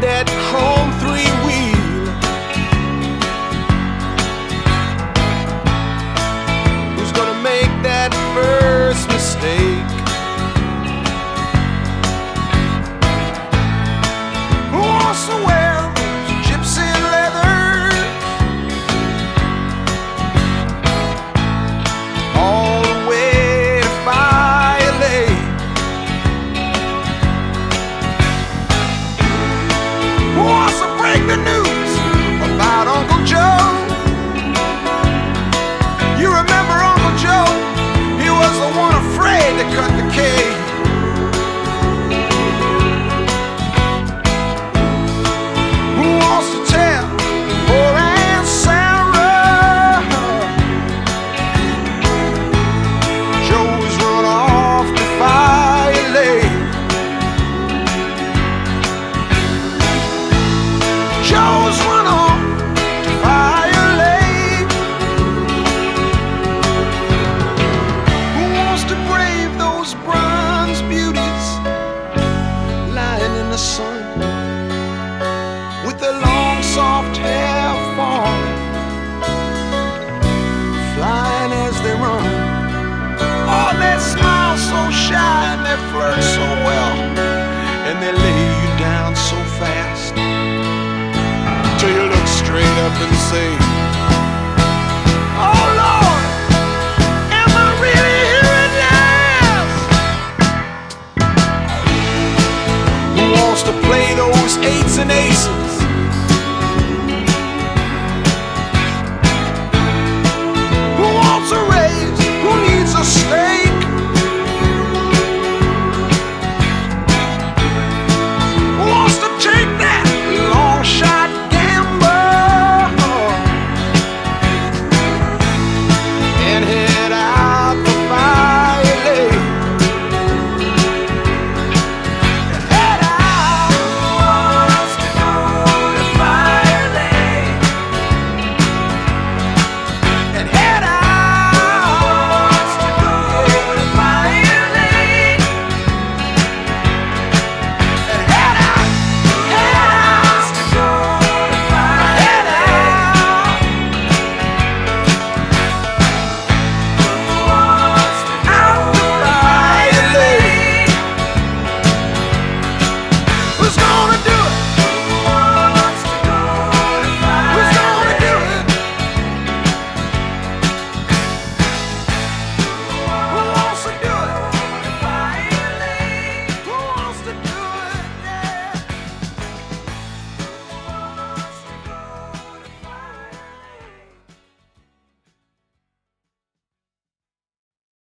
that chrome three the sun with their long soft hair falling, flying as they run? Oh, they smile so shy and they flirt so well, and they lay you down so fast till you look straight up and say,